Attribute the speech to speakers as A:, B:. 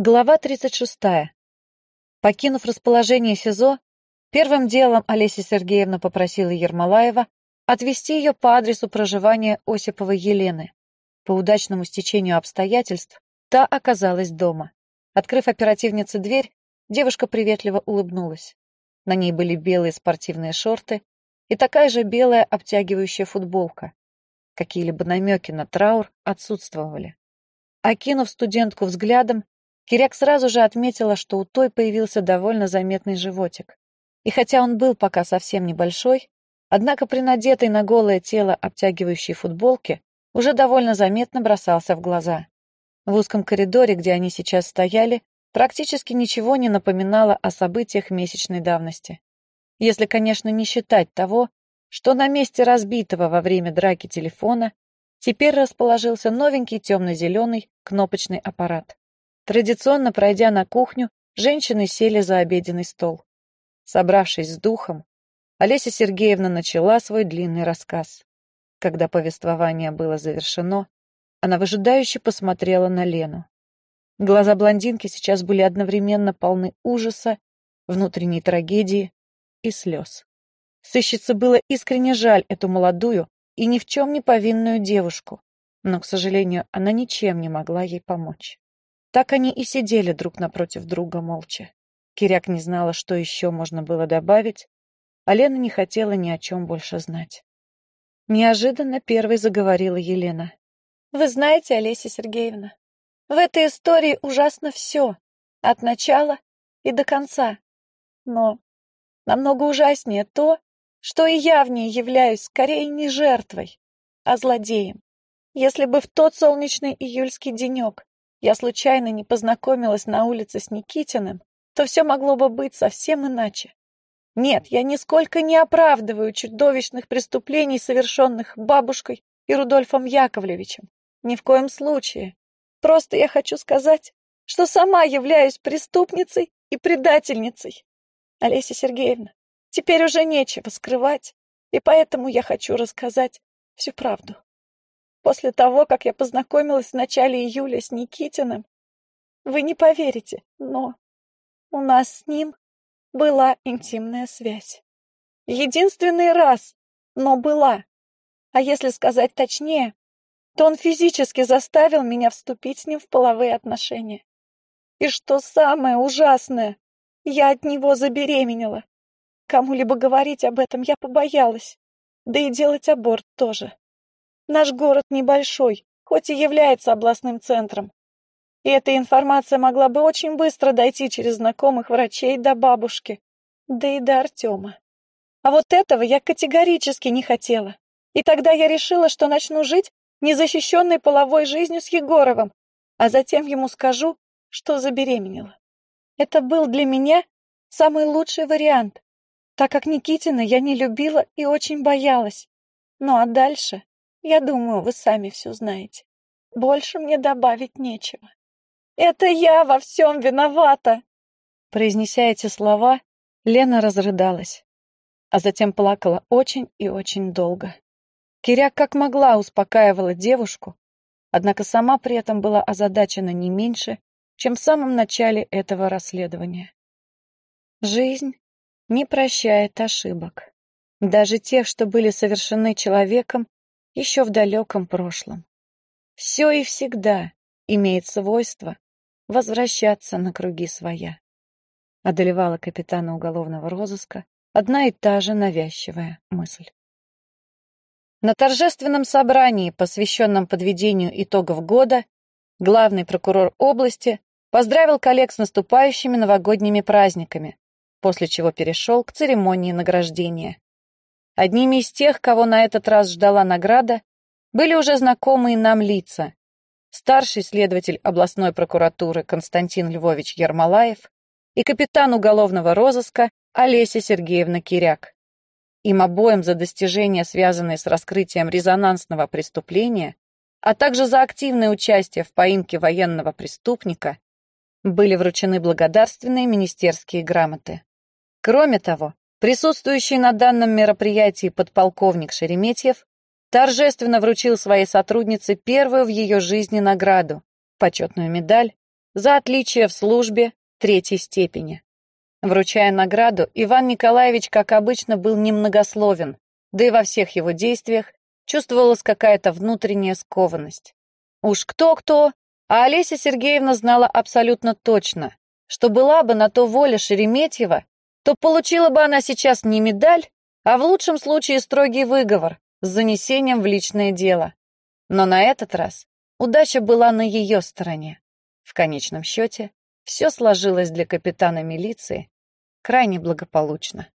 A: Глава 36. Покинув расположение СИЗО, первым делом Олеся Сергеевна попросила Ермолаева отвезти ее по адресу проживания Осиповой Елены. По удачному стечению обстоятельств та оказалась дома. Открыв оперативнице дверь, девушка приветливо улыбнулась. На ней были белые спортивные шорты и такая же белая обтягивающая футболка. Какие-либо намеки на траур отсутствовали. Окинув студентку взглядом, Киряк сразу же отметила, что у той появился довольно заметный животик. И хотя он был пока совсем небольшой, однако при надетой на голое тело обтягивающей футболке уже довольно заметно бросался в глаза. В узком коридоре, где они сейчас стояли, практически ничего не напоминало о событиях месячной давности. Если, конечно, не считать того, что на месте разбитого во время драки телефона теперь расположился новенький темно-зеленый кнопочный аппарат. Традиционно пройдя на кухню, женщины сели за обеденный стол. Собравшись с духом, Олеся Сергеевна начала свой длинный рассказ. Когда повествование было завершено, она выжидающе посмотрела на Лену. Глаза блондинки сейчас были одновременно полны ужаса, внутренней трагедии и слез. Сыщице было искренне жаль эту молодую и ни в чем не повинную девушку, но, к сожалению, она ничем не могла ей помочь. Так они и сидели друг напротив друга молча. Киряк не знала, что еще можно было добавить, а Лена не хотела ни о чем больше знать. Неожиданно первой заговорила Елена. «Вы знаете, Олеся Сергеевна, в этой истории ужасно все, от начала и до конца. Но намного ужаснее то, что и я в ней являюсь скорее не жертвой, а злодеем. Если бы в тот солнечный июльский денек я случайно не познакомилась на улице с Никитиным, то все могло бы быть совсем иначе. Нет, я нисколько не оправдываю чудовищных преступлений, совершенных бабушкой и Рудольфом Яковлевичем. Ни в коем случае. Просто я хочу сказать, что сама являюсь преступницей и предательницей. Олеся Сергеевна, теперь уже нечего скрывать, и поэтому я хочу рассказать всю правду. После того, как я познакомилась в начале июля с Никитиным, вы не поверите, но у нас с ним была интимная связь. Единственный раз, но была. А если сказать точнее, то он физически заставил меня вступить с ним в половые отношения. И что самое ужасное, я от него забеременела. Кому-либо говорить об этом я побоялась, да и делать аборт тоже. Наш город небольшой, хоть и является областным центром. И эта информация могла бы очень быстро дойти через знакомых врачей до бабушки, да и до Артема. А вот этого я категорически не хотела. И тогда я решила, что начну жить незащищенной половой жизнью с Егоровым, а затем ему скажу, что забеременела. Это был для меня самый лучший вариант, так как Никитина я не любила и очень боялась. Ну а дальше я думаю, вы сами все знаете. Больше мне добавить нечего. Это я во всем виновата!» Произнеся эти слова, Лена разрыдалась, а затем плакала очень и очень долго. Киряк как могла успокаивала девушку, однако сама при этом была озадачена не меньше, чем в самом начале этого расследования. Жизнь не прощает ошибок, даже тех, что были совершены человеком, еще в далеком прошлом. Все и всегда имеет свойство возвращаться на круги своя. Одолевала капитана уголовного розыска одна и та же навязчивая мысль. На торжественном собрании, посвященном подведению итогов года, главный прокурор области поздравил коллег с наступающими новогодними праздниками, после чего перешел к церемонии награждения. Одними из тех, кого на этот раз ждала награда, были уже знакомые нам лица. Старший следователь областной прокуратуры Константин Львович Ермолаев и капитан уголовного розыска Олеся Сергеевна Киряк. Им обоим за достижения, связанные с раскрытием резонансного преступления, а также за активное участие в поимке военного преступника, были вручены благодарственные министерские грамоты. Кроме того, Присутствующий на данном мероприятии подполковник Шереметьев торжественно вручил своей сотруднице первую в ее жизни награду – почетную медаль за отличие в службе третьей степени. Вручая награду, Иван Николаевич, как обычно, был немногословен, да и во всех его действиях чувствовалась какая-то внутренняя скованность. Уж кто-кто, а Олеся Сергеевна знала абсолютно точно, что была бы на то воля Шереметьева, то получила бы она сейчас не медаль, а в лучшем случае строгий выговор с занесением в личное дело. Но на этот раз удача была на ее стороне. В конечном счете, все сложилось для капитана милиции крайне благополучно.